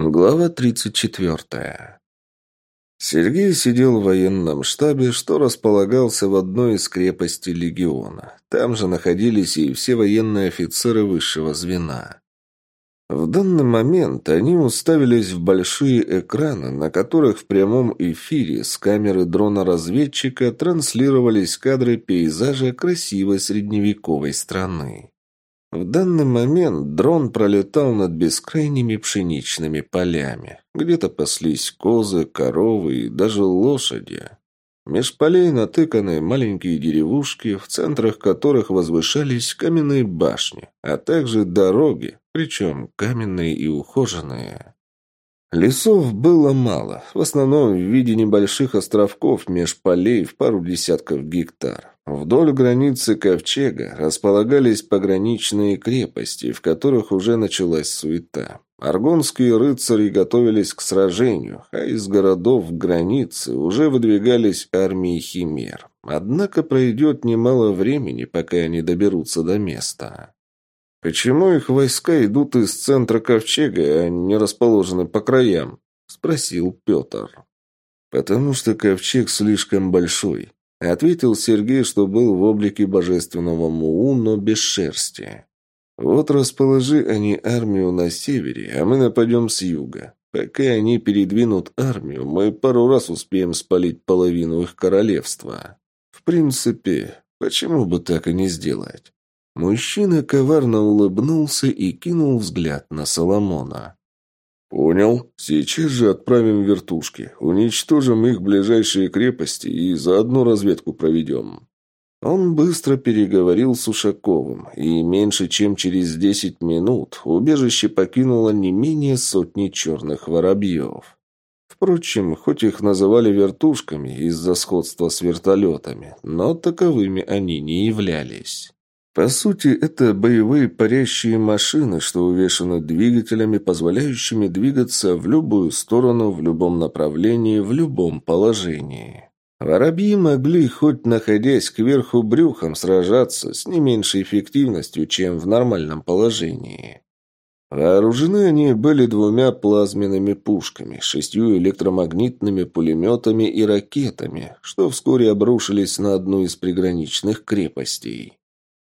Глава 34. Сергей сидел в военном штабе, что располагался в одной из крепостей легиона. Там же находились и все военные офицеры высшего звена. В данный момент они уставились в большие экраны, на которых в прямом эфире с камеры дрона-разведчика транслировались кадры пейзажа красивой средневековой страны. В данный момент дрон пролетал над бескрайними пшеничными полями. Где-то паслись козы, коровы и даже лошади. Меж полей натыканы маленькие деревушки, в центрах которых возвышались каменные башни, а также дороги, причем каменные и ухоженные. Лесов было мало, в основном в виде небольших островков меж полей в пару десятков гектар. Вдоль границы Ковчега располагались пограничные крепости, в которых уже началась суета. Аргонские рыцари готовились к сражению, а из городов границы уже выдвигались армии химер. Однако пройдет немало времени, пока они доберутся до места. «Почему их войска идут из центра Ковчега, а не расположены по краям?» – спросил Петр. «Потому что Ковчег слишком большой», Ответил Сергей, что был в облике божественного Муу, но без шерсти. Вот расположи они армию на севере, а мы нападем с юга. Пока они передвинут армию, мы пару раз успеем спалить половину их королевства. В принципе, почему бы так и не сделать? Мужчина коварно улыбнулся и кинул взгляд на Соломона. «Понял. Сейчас же отправим вертушки. Уничтожим их ближайшие крепости и заодно разведку проведем». Он быстро переговорил с Ушаковым, и меньше чем через десять минут убежище покинуло не менее сотни черных воробьев. Впрочем, хоть их называли вертушками из-за сходства с вертолетами, но таковыми они не являлись. По сути, это боевые парящие машины, что увешаны двигателями, позволяющими двигаться в любую сторону, в любом направлении, в любом положении. Воробьи могли, хоть находясь кверху брюхом, сражаться с не меньшей эффективностью, чем в нормальном положении. Вооружены они были двумя плазменными пушками, шестью электромагнитными пулеметами и ракетами, что вскоре обрушились на одну из приграничных крепостей.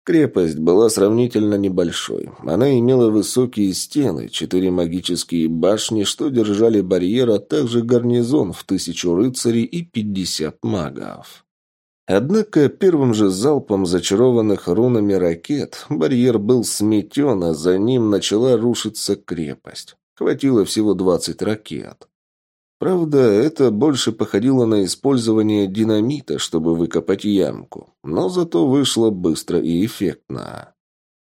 Крепость была сравнительно небольшой. Она имела высокие стены, четыре магические башни, что держали барьер, а также гарнизон в тысячу рыцарей и пятьдесят магов. Однако первым же залпом зачарованных рунами ракет барьер был сметен, а за ним начала рушиться крепость. Хватило всего двадцать ракет. Правда, это больше походило на использование динамита, чтобы выкопать ямку, но зато вышло быстро и эффектно.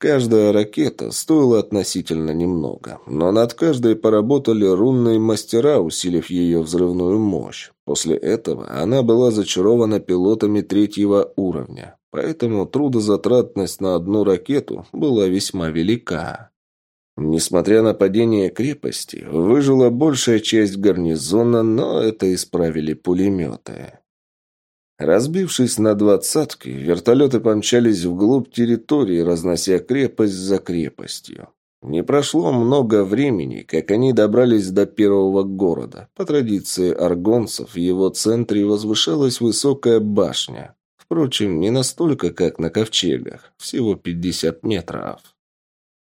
Каждая ракета стоила относительно немного, но над каждой поработали рунные мастера, усилив ее взрывную мощь. После этого она была зачарована пилотами третьего уровня, поэтому трудозатратность на одну ракету была весьма велика. Несмотря на падение крепости, выжила большая часть гарнизона, но это исправили пулеметы. Разбившись на двадцатки, вертолеты помчались вглубь территории, разнося крепость за крепостью. Не прошло много времени, как они добрались до первого города. По традиции аргонцев, в его центре возвышалась высокая башня. Впрочем, не настолько, как на ковчегах, всего 50 метров.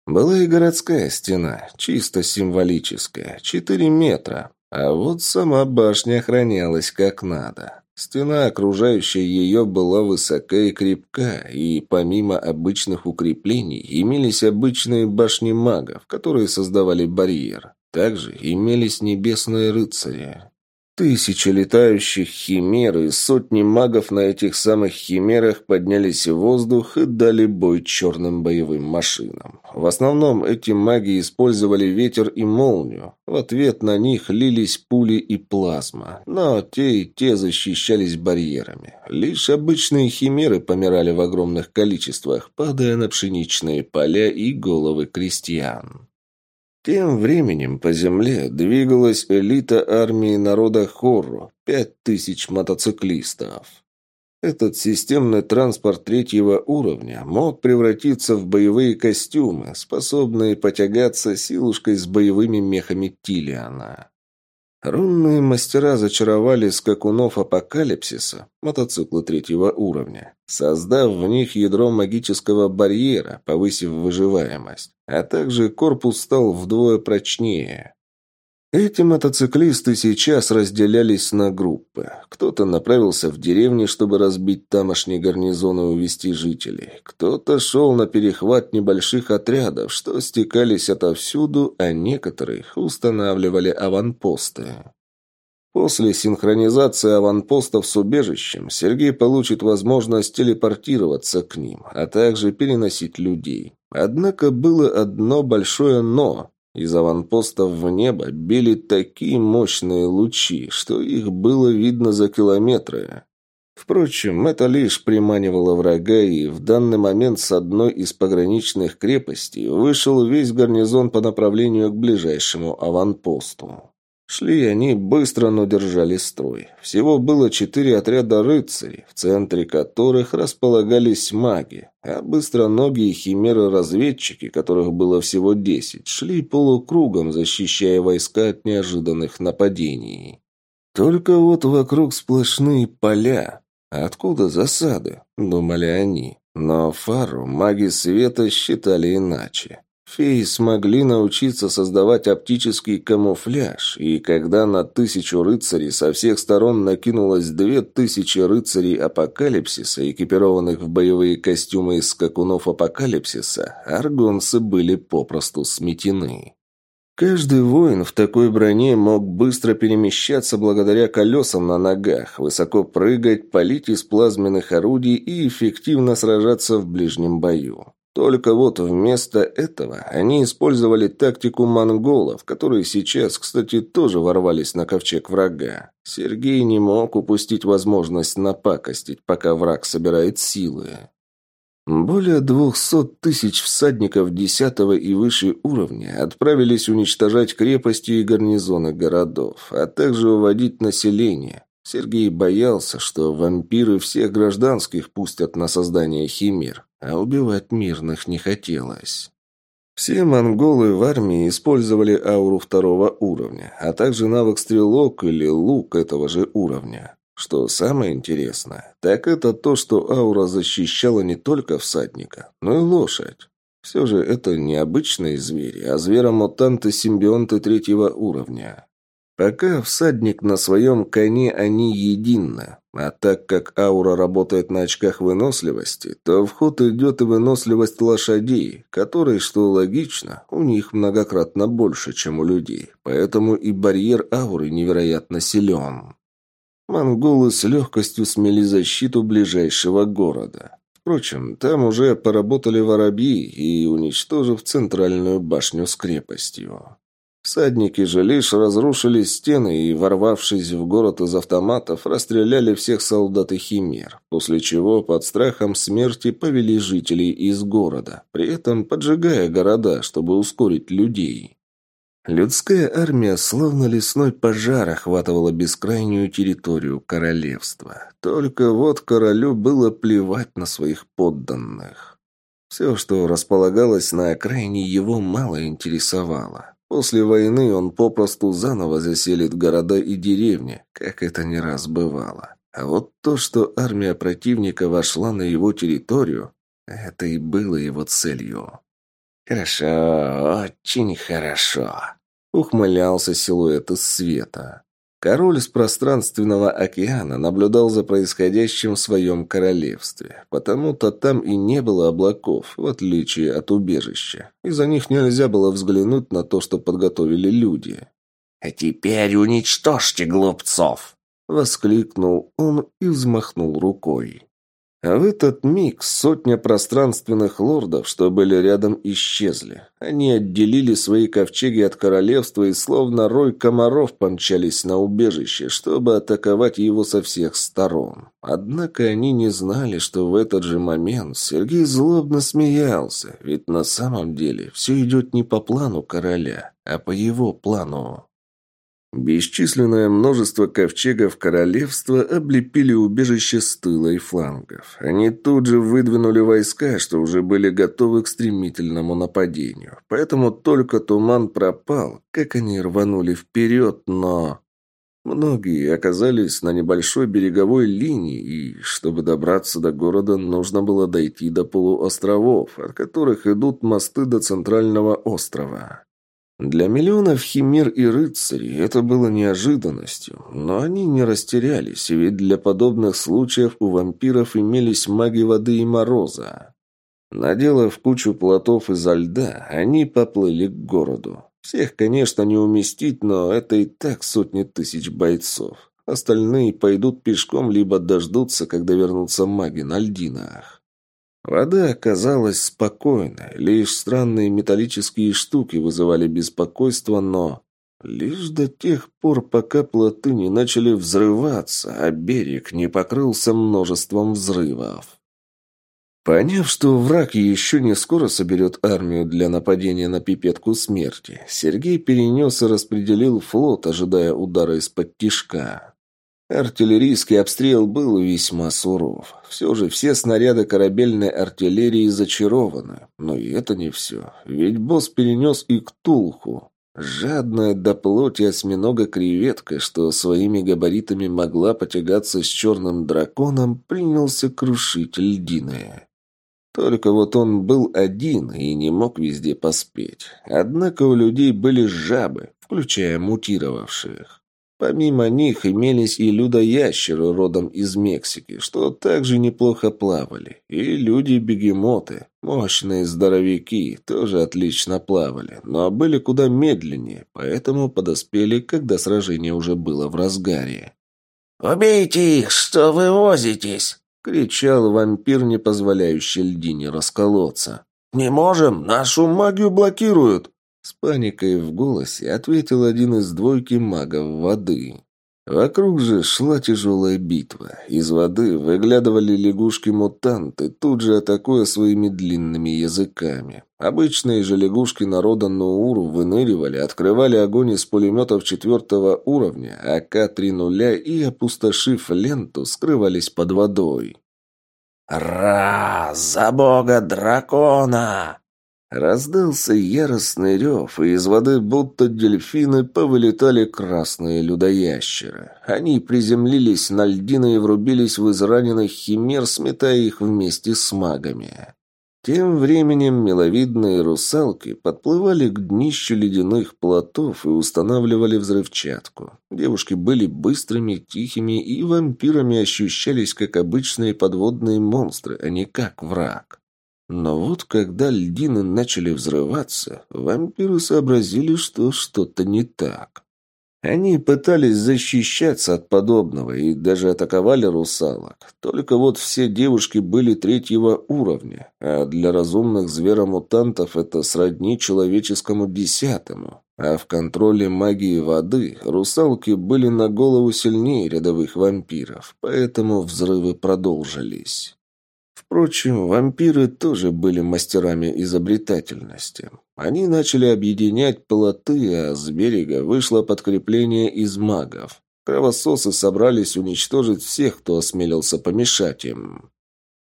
Была и городская стена, чисто символическая, четыре метра, а вот сама башня охранялась как надо. Стена, окружающая ее, была высока и крепка, и помимо обычных укреплений имелись обычные башни магов, которые создавали барьер. Также имелись небесные рыцари. Тысячи летающих химер и сотни магов на этих самых химерах поднялись в воздух и дали бой черным боевым машинам. В основном эти маги использовали ветер и молнию. В ответ на них лились пули и плазма. Но те и те защищались барьерами. Лишь обычные химеры помирали в огромных количествах, падая на пшеничные поля и головы крестьян. Тем временем по земле двигалась элита армии народа Хорру, пять тысяч мотоциклистов. Этот системный транспорт третьего уровня мог превратиться в боевые костюмы, способные потягаться силушкой с боевыми мехами Тилиана. Рунные мастера зачаровали скакунов апокалипсиса, мотоциклы третьего уровня, создав в них ядро магического барьера, повысив выживаемость, а также корпус стал вдвое прочнее. Эти мотоциклисты сейчас разделялись на группы. Кто-то направился в деревни, чтобы разбить тамошний гарнизон и увести жителей. Кто-то шел на перехват небольших отрядов, что стекались отовсюду, а некоторые устанавливали аванпосты. После синхронизации аванпостов с убежищем Сергей получит возможность телепортироваться к ним, а также переносить людей. Однако было одно большое «но». Из аванпостов в небо били такие мощные лучи, что их было видно за километры. Впрочем, это лишь приманивало врага, и в данный момент с одной из пограничных крепостей вышел весь гарнизон по направлению к ближайшему аванпосту. Шли они быстро, но держали строй. Всего было четыре отряда рыцарей, в центре которых располагались маги, а быстроногие химеры-разведчики, которых было всего десять, шли полукругом, защищая войска от неожиданных нападений. Только вот вокруг сплошные поля. Откуда засады? Думали они. Но Фару маги света считали иначе. Феи смогли научиться создавать оптический камуфляж, и когда на тысячу рыцарей со всех сторон накинулось две тысячи рыцарей апокалипсиса, экипированных в боевые костюмы из скакунов апокалипсиса, аргонцы были попросту сметены. Каждый воин в такой броне мог быстро перемещаться благодаря колесам на ногах, высоко прыгать, палить из плазменных орудий и эффективно сражаться в ближнем бою. Только вот вместо этого они использовали тактику монголов, которые сейчас, кстати, тоже ворвались на ковчег врага. Сергей не мог упустить возможность напакостить, пока враг собирает силы. Более двухсот тысяч всадников десятого и выше уровня отправились уничтожать крепости и гарнизоны городов, а также уводить население. Сергей боялся, что вампиры всех гражданских пустят на создание химер, а убивать мирных не хотелось. Все монголы в армии использовали ауру второго уровня, а также навык стрелок или лук этого же уровня. Что самое интересное, так это то, что аура защищала не только всадника, но и лошадь. Все же это не обычные звери, а зверомутанты-симбионты третьего уровня. Пока всадник на своем коне, они едины. А так как аура работает на очках выносливости, то в ход идет и выносливость лошадей, которой, что логично, у них многократно больше, чем у людей. Поэтому и барьер ауры невероятно силен. Монголы с легкостью смели защиту ближайшего города. Впрочем, там уже поработали воробьи и уничтожив центральную башню с крепостью. Всадники же лишь разрушили стены и, ворвавшись в город из автоматов, расстреляли всех солдат и химер, после чего под страхом смерти повели жителей из города, при этом поджигая города, чтобы ускорить людей. Людская армия, словно лесной пожар, охватывала бескрайнюю территорию королевства. Только вот королю было плевать на своих подданных. Все, что располагалось на окраине, его мало интересовало. После войны он попросту заново заселит города и деревни, как это не раз бывало. А вот то, что армия противника вошла на его территорию, это и было его целью. «Хорошо, очень хорошо», — ухмылялся силуэт из света. Король с пространственного океана наблюдал за происходящим в своем королевстве. Потому-то там и не было облаков, в отличие от убежища. Из-за них нельзя было взглянуть на то, что подготовили люди. «А теперь уничтожьте глупцов!» — воскликнул он и взмахнул рукой. А в этот миг сотня пространственных лордов, что были рядом, исчезли. Они отделили свои ковчеги от королевства и словно рой комаров помчались на убежище, чтобы атаковать его со всех сторон. Однако они не знали, что в этот же момент Сергей злобно смеялся, ведь на самом деле все идет не по плану короля, а по его плану. Бесчисленное множество ковчегов королевства облепили убежище с тыла и флангов. Они тут же выдвинули войска, что уже были готовы к стремительному нападению. Поэтому только туман пропал, как они рванули вперед, но... Многие оказались на небольшой береговой линии, и, чтобы добраться до города, нужно было дойти до полуостровов, от которых идут мосты до центрального острова. Для миллионов химер и рыцарей это было неожиданностью, но они не растерялись, ведь для подобных случаев у вампиров имелись маги воды и мороза. Наделав кучу плотов изо льда, они поплыли к городу. Всех, конечно, не уместить, но это и так сотни тысяч бойцов. Остальные пойдут пешком, либо дождутся, когда вернутся маги на льдинах. Вода оказалась спокойной, лишь странные металлические штуки вызывали беспокойство, но... Лишь до тех пор, пока плоты не начали взрываться, а берег не покрылся множеством взрывов. Поняв, что враг еще не скоро соберет армию для нападения на пипетку смерти, Сергей перенес и распределил флот, ожидая удара из-под тишка. Артиллерийский обстрел был весьма суров. Все же все снаряды корабельной артиллерии зачарованы. Но и это не все. Ведь босс перенес и Ктулху. Жадная до плоти осьминога-креветка, что своими габаритами могла потягаться с черным драконом, принялся крушить льдиное. Только вот он был один и не мог везде поспеть. Однако у людей были жабы, включая мутировавших. Помимо них имелись и людоящеры родом из Мексики, что также неплохо плавали, и люди-бегемоты, мощные здоровяки, тоже отлично плавали, но были куда медленнее, поэтому подоспели, когда сражение уже было в разгаре. «Убейте их! Что вы возитесь?» — кричал вампир, не позволяющий льдине расколоться. «Не можем! Нашу магию блокируют!» С паникой в голосе ответил один из двойки магов воды. Вокруг же шла тяжелая битва. Из воды выглядывали лягушки-мутанты, тут же атакуя своими длинными языками. Обычные же лягушки народа Нууру выныривали, открывали огонь из пулеметов четвертого уровня, АК-3 и, опустошив ленту, скрывались под водой. «Ра! За бога дракона!» Раздался яростный рев, и из воды будто дельфины повылетали красные людоящеры. Они приземлились на льдины и врубились в израненных химер, сметая их вместе с магами. Тем временем миловидные русалки подплывали к днищу ледяных плотов и устанавливали взрывчатку. Девушки были быстрыми, тихими и вампирами ощущались как обычные подводные монстры, а не как враг. Но вот когда льдины начали взрываться, вампиры сообразили, что что-то не так. Они пытались защищаться от подобного и даже атаковали русалок. Только вот все девушки были третьего уровня, а для разумных зверомутантов это сродни человеческому десятому. А в контроле магии воды русалки были на голову сильнее рядовых вампиров, поэтому взрывы продолжились. Впрочем, вампиры тоже были мастерами изобретательности. Они начали объединять плоты, а с берега вышло подкрепление из магов. Кровососы собрались уничтожить всех, кто осмелился помешать им.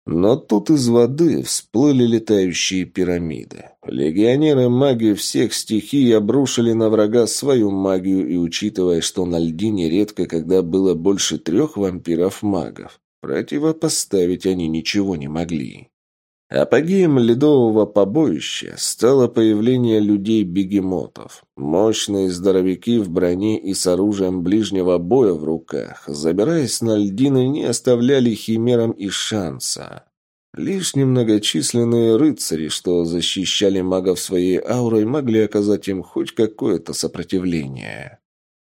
Но тут из воды всплыли летающие пирамиды. Легионеры-маги всех стихий обрушили на врага свою магию, и учитывая, что на льдине редко когда было больше трех вампиров-магов, Противопоставить они ничего не могли. Апогеем ледового побоища стало появление людей-бегемотов. Мощные здоровяки в броне и с оружием ближнего боя в руках, забираясь на льдины, не оставляли химерам и шанса. Лишь немногочисленные рыцари, что защищали магов своей аурой, могли оказать им хоть какое-то сопротивление.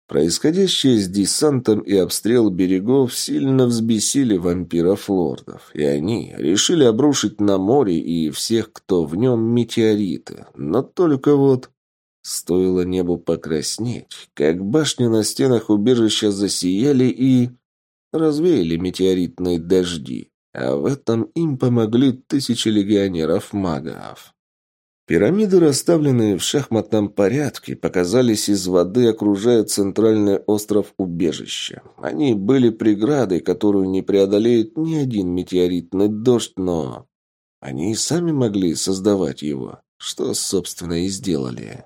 Происходящее с десантом и обстрел берегов сильно взбесили вампиров-лордов, и они решили обрушить на море и всех, кто в нем, метеориты. Но только вот... Стоило небу покраснеть, как башни на стенах убежища засияли и... развеяли метеоритные дожди, а в этом им помогли тысячи легионеров-магов. Пирамиды, расставленные в шахматном порядке, показались из воды, окружая центральный остров убежища. Они были преградой, которую не преодолеет ни один метеоритный дождь, но... Они и сами могли создавать его, что, собственно, и сделали.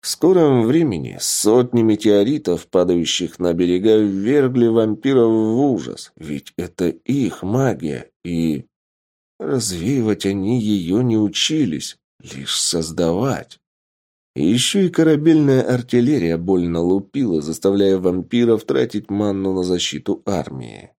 В скором времени сотни метеоритов, падающих на берега, ввергли вампиров в ужас, ведь это их магия, и... Развеивать они ее не учились, лишь создавать. И еще и корабельная артиллерия больно лупила, заставляя вампиров тратить манну на защиту армии.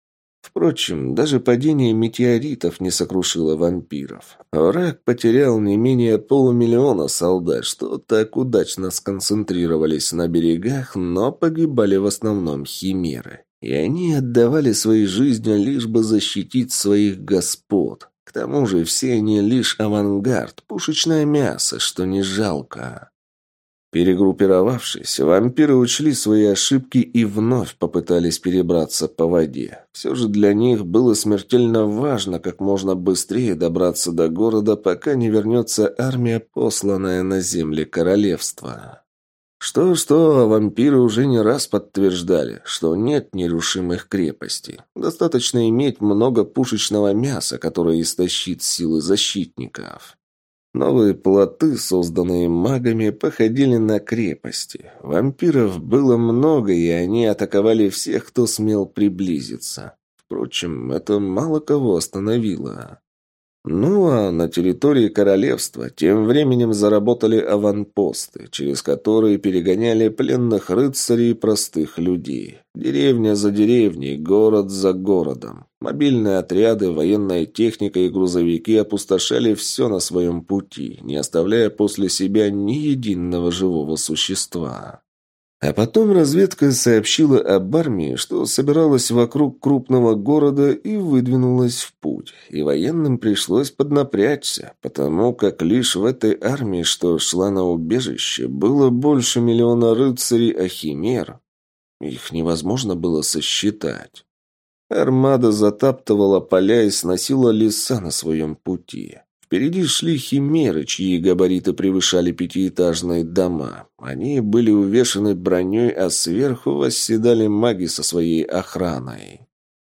Впрочем, даже падение метеоритов не сокрушило вампиров. Враг потерял не менее полумиллиона солдат, что так удачно сконцентрировались на берегах, но погибали в основном химеры. И они отдавали свои жизни лишь бы защитить своих господ. К тому же все они лишь авангард, пушечное мясо, что не жалко. Перегруппировавшись, вампиры учли свои ошибки и вновь попытались перебраться по воде. Все же для них было смертельно важно как можно быстрее добраться до города, пока не вернется армия, посланная на земли королевства. Что-что, а вампиры уже не раз подтверждали, что нет нерушимых крепостей. Достаточно иметь много пушечного мяса, которое истощит силы защитников. Новые плоты, созданные магами, походили на крепости. Вампиров было много, и они атаковали всех, кто смел приблизиться. Впрочем, это мало кого остановило. Ну а на территории королевства тем временем заработали аванпосты, через которые перегоняли пленных рыцарей и простых людей. Деревня за деревней, город за городом. Мобильные отряды, военная техника и грузовики опустошали все на своем пути, не оставляя после себя ни единого живого существа. А потом разведка сообщила об армии, что собиралась вокруг крупного города и выдвинулась в путь. И военным пришлось поднапрячься, потому как лишь в этой армии, что шла на убежище, было больше миллиона рыцарей Ахимер. Их невозможно было сосчитать. Армада затаптывала поля и сносила леса на своем пути. Впереди шли химеры, чьи габариты превышали пятиэтажные дома. Они были увешаны броней, а сверху восседали маги со своей охраной.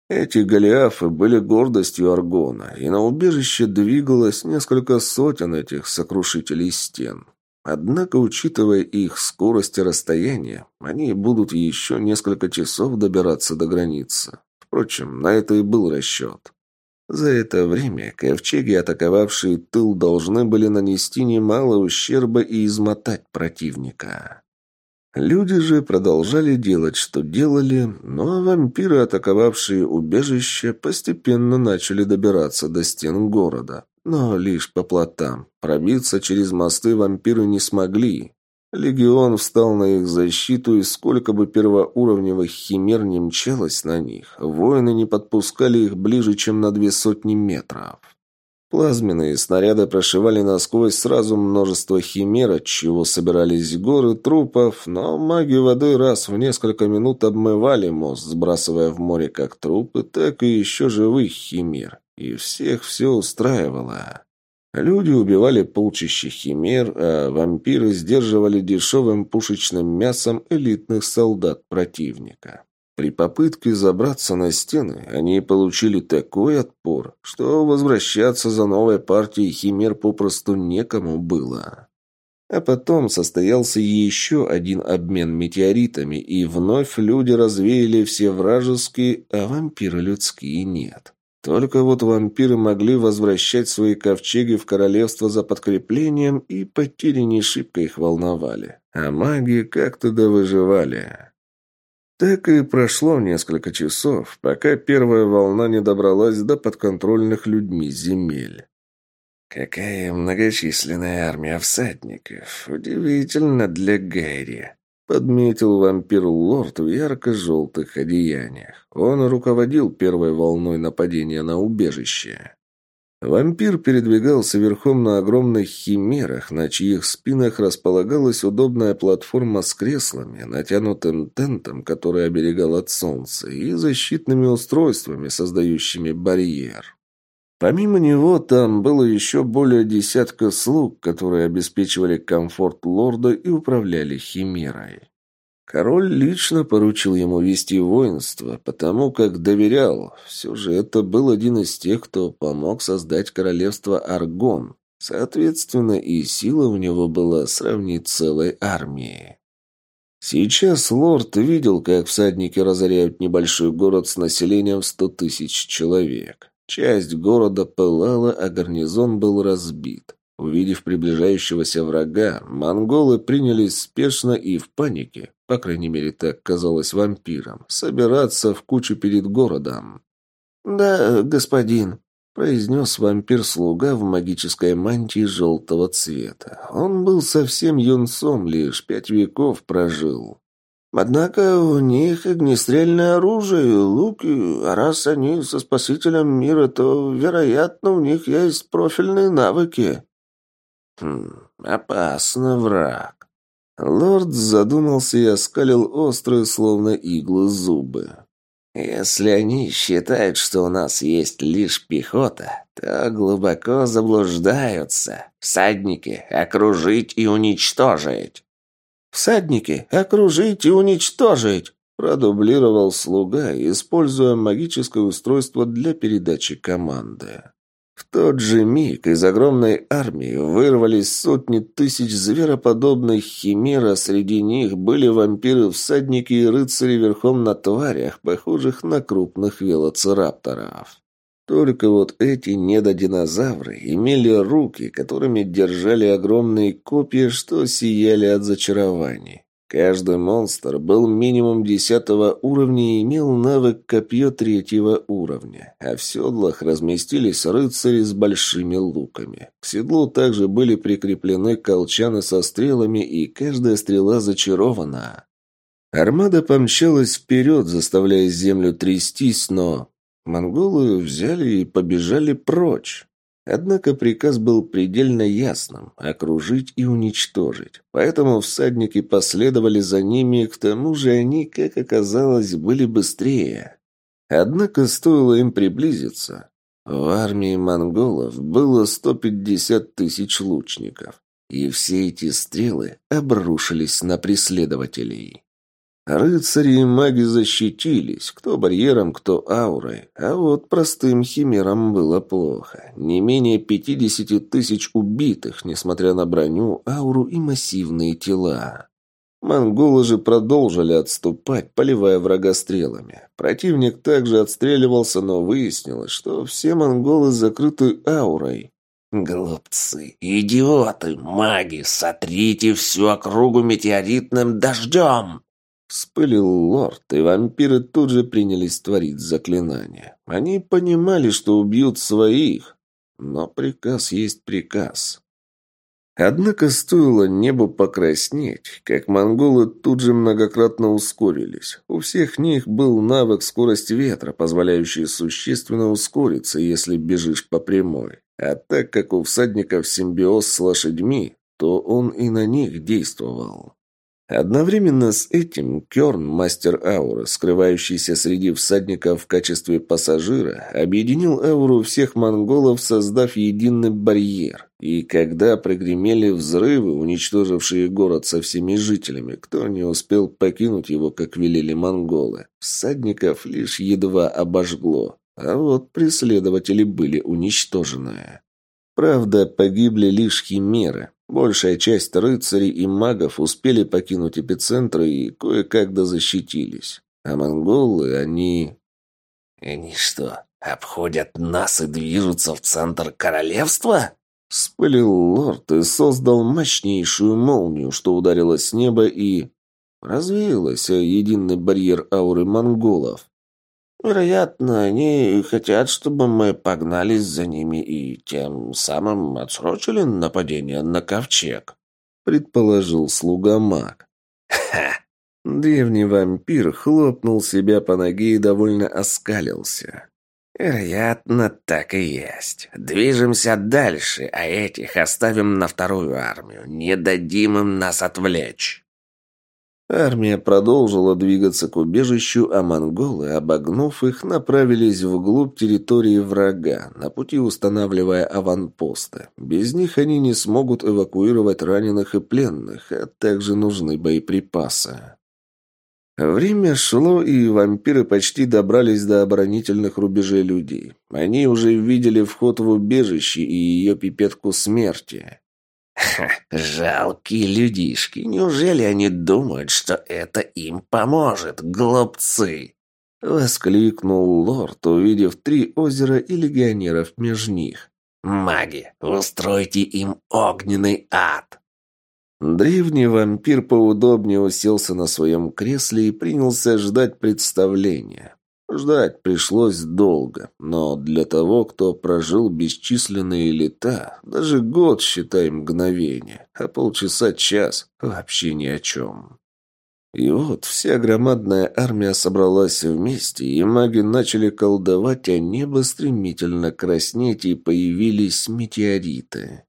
Эти голиафы были гордостью Аргона, и на убежище двигалось несколько сотен этих сокрушителей стен. Однако, учитывая их скорость и расстояние, они будут еще несколько часов добираться до границы. Впрочем, на это и был расчет. За это время ковчеги, атаковавшие тыл, должны были нанести немало ущерба и измотать противника. Люди же продолжали делать, что делали, но вампиры, атаковавшие убежище, постепенно начали добираться до стен города. Но лишь по плотам. Пробиться через мосты вампиры не смогли. Легион встал на их защиту, и сколько бы первоуровневых химер не мчалось на них, воины не подпускали их ближе, чем на две сотни метров. Плазменные снаряды прошивали насквозь сразу множество химер, от чего собирались горы трупов, но маги воды раз в несколько минут обмывали мост, сбрасывая в море как трупы, так и еще живых химер. И всех все устраивало. Люди убивали полчища химер, а вампиры сдерживали дешевым пушечным мясом элитных солдат противника. При попытке забраться на стены они получили такой отпор, что возвращаться за новой партией химер попросту некому было. А потом состоялся еще один обмен метеоритами, и вновь люди развеяли все вражеские, а вампиры людские нет. Только вот вампиры могли возвращать свои ковчеги в королевство за подкреплением, и потери не шибко их волновали. А маги как-то довыживали. Так и прошло несколько часов, пока первая волна не добралась до подконтрольных людьми земель. «Какая многочисленная армия всадников! Удивительно для Гэри!» Подметил вампир-лорд в ярко-желтых одеяниях. Он руководил первой волной нападения на убежище. Вампир передвигался верхом на огромных химерах, на чьих спинах располагалась удобная платформа с креслами, натянутым тентом, который оберегал от солнца, и защитными устройствами, создающими барьер. Помимо него там было еще более десятка слуг, которые обеспечивали комфорт лорда и управляли химерой. Король лично поручил ему вести воинство, потому как доверял. Все же это был один из тех, кто помог создать королевство Аргон. Соответственно, и сила у него была сравнить целой армией. Сейчас лорд видел, как всадники разоряют небольшой город с населением в сто тысяч человек. Часть города пылала, а гарнизон был разбит. Увидев приближающегося врага, монголы принялись спешно и в панике, по крайней мере так казалось вампирам, собираться в кучу перед городом. «Да, господин», — произнес вампир-слуга в магической мантии желтого цвета. Он был совсем юнцом, лишь пять веков прожил. Однако у них огнестрельное оружие, луки, а раз они со спасителем мира, то, вероятно, у них есть профильные навыки. Хм, опасно, враг. Лорд задумался и оскалил острые, словно иглы, зубы. Если они считают, что у нас есть лишь пехота, то глубоко заблуждаются. Всадники окружить и уничтожить. «Всадники! Окружить и уничтожить!» продублировал слуга, используя магическое устройство для передачи команды. В тот же миг из огромной армии вырвались сотни тысяч звероподобных химер, а среди них были вампиры-всадники и рыцари верхом на тварях, похожих на крупных велоцирапторов. Только вот эти недодинозавры имели руки, которыми держали огромные копья, что сияли от зачарований. Каждый монстр был минимум десятого уровня и имел навык копье третьего уровня, а в седлах разместились рыцари с большими луками. К седлу также были прикреплены колчаны со стрелами, и каждая стрела зачарована. Армада помчалась вперед, заставляя землю трястись, но Монголы взяли и побежали прочь. Однако приказ был предельно ясным – окружить и уничтожить. Поэтому всадники последовали за ними, к тому же они, как оказалось, были быстрее. Однако стоило им приблизиться. В армии монголов было 150 тысяч лучников, и все эти стрелы обрушились на преследователей. Рыцари и маги защитились, кто барьером, кто аурой, а вот простым химерам было плохо. Не менее пятидесяти тысяч убитых, несмотря на броню, ауру и массивные тела. Монголы же продолжили отступать, поливая врага стрелами. Противник также отстреливался, но выяснилось, что все монголы закрыты аурой. «Глупцы, идиоты, маги, сотрите всю округу метеоритным дождем!» Вспылил лорд, и вампиры тут же принялись творить заклинания. Они понимали, что убьют своих, но приказ есть приказ. Однако стоило небу покраснеть, как монголы тут же многократно ускорились. У всех них был навык скорости ветра, позволяющий существенно ускориться, если бежишь по прямой. А так как у всадников симбиоз с лошадьми, то он и на них действовал. Одновременно с этим Кёрн, мастер ауры, скрывающийся среди всадников в качестве пассажира, объединил ауру всех монголов, создав единый барьер. И когда прогремели взрывы, уничтожившие город со всеми жителями, кто не успел покинуть его, как велели монголы, всадников лишь едва обожгло, а вот преследователи были уничтожены. Правда, погибли лишь химеры, Большая часть рыцарей и магов успели покинуть эпицентр и кое-как дозащитились. А монголы, они... «Они что, обходят нас и движутся в центр королевства?» Спылил лорд и создал мощнейшую молнию, что ударила с неба и... Развеялась единый барьер ауры монголов. Вероятно, они хотят, чтобы мы погнались за ними и тем самым отсрочили нападение на ковчег», — предположил слуга маг. «Ха!» Древний вампир хлопнул себя по ноге и довольно оскалился. «Вероятно, так и есть. Движемся дальше, а этих оставим на вторую армию. Не дадим им нас отвлечь». Армия продолжила двигаться к убежищу, а монголы, обогнув их, направились вглубь территории врага, на пути устанавливая аванпосты. Без них они не смогут эвакуировать раненых и пленных, а также нужны боеприпасы. Время шло, и вампиры почти добрались до оборонительных рубежей людей. Они уже видели вход в убежище и ее пипетку смерти. Жалкие людишки, неужели они думают, что это им поможет, глупцы? Воскликнул лорд, увидев три озера и легионеров между них. «Маги, устройте им огненный ад!» Древний вампир поудобнее уселся на своем кресле и принялся ждать представления. Ждать пришлось долго, но для того, кто прожил бесчисленные лета, даже год, считай, мгновение, а полчаса – час – вообще ни о чем. И вот вся громадная армия собралась вместе, и маги начали колдовать, а небо стремительно краснеть, и появились метеориты.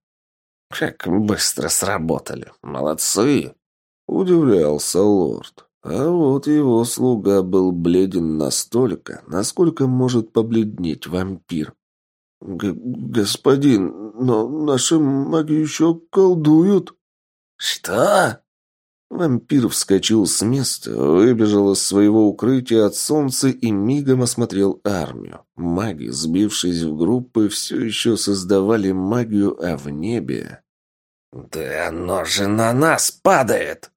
«Как быстро сработали! Молодцы!» – удивлялся лорд. А вот его слуга был бледен настолько, насколько может побледнеть вампир. «Господин, но наши маги еще колдуют». «Что?» Вампир вскочил с места, выбежал из своего укрытия от солнца и мигом осмотрел армию. Маги, сбившись в группы, все еще создавали магию, а в небе... «Да оно же на нас падает!»